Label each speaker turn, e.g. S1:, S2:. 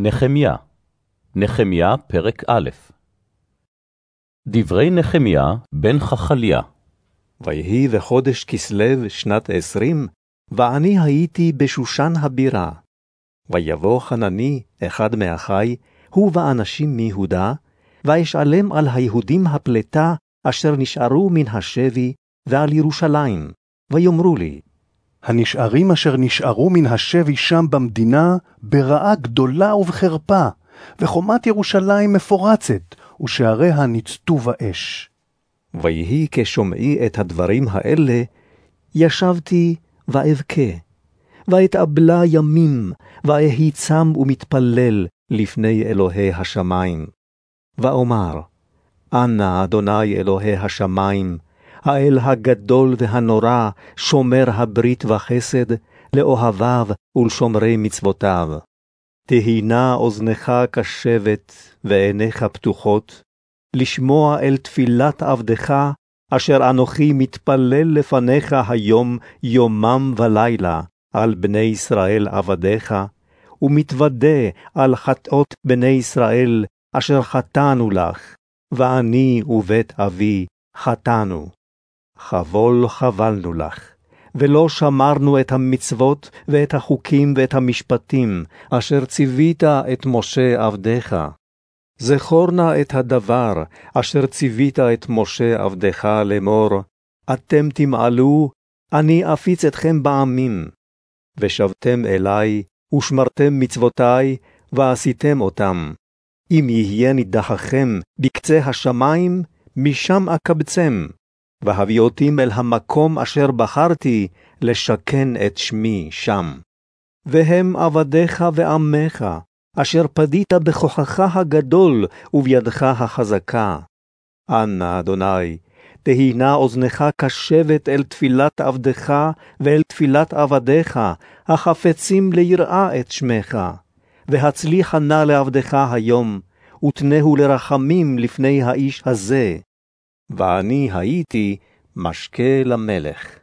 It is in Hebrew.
S1: נחמיה, נחמיה פרק א' דברי נחמיה בן חכליה.
S2: ויהי בחודש כסלו שנת עשרים, ואני הייתי בשושן הבירה. ויבוא חנני, אחד מאחי, הוא ואנשים מיהודה, ואשאלם על היהודים הפלטה אשר נשארו מן השבי, ועל ירושלים, ויאמרו לי,
S3: הנשארים אשר נשארו מן השבי שם במדינה, ברעה גדולה ובחרפה, וחומת ירושלים מפורצת, ושעריה ניצתו באש.
S2: ויהי כשומעי את הדברים האלה, ישבתי ואבכה, ואתאבלה ימים, ואהי צם ומתפלל לפני אלוהי השמיים. ואומר, אנא אדוני אלוהי השמיים, האל הגדול והנורא, שומר הברית וחסד, לאוהביו ולשומרי מצוותיו. תהינה אוזנך קשבת ועיניך פתוחות, לשמוע אל תפילת עבדך, אשר אנוכי מתפלל לפניך היום יומם ולילה, על בני ישראל עבדיך, ומתוודה על חטאות בני ישראל, אשר חטאנו לך, ואני ובית אבי חטאנו. חבול חבלנו לך, ולא שמרנו את המצוות ואת החוקים ואת המשפטים, אשר ציווית את משה עבדך. זכור נא את הדבר אשר ציווית את משה עבדך לאמור, אתם תמעלו, אני אפיץ אתכם בעמים. ושבתם אלי, ושמרתם מצוותי, ועשיתם אותם. אם יהיה נידחכם בקצה השמים, משם אקבצם. והביאותים אל המקום אשר בחרתי לשכן את שמי שם. והם עבדיך ועמך, אשר פדית בכוחך הגדול ובידך החזקה. אנא, אדוני, תהינה אוזנך קשבת אל תפילת עבדך ואל תפילת עבדיך, החפצים ליראה את שמך. והצליחה נא לעבדך היום, ותנהו לרחמים לפני האיש הזה, ואני הייתי משקה למלך.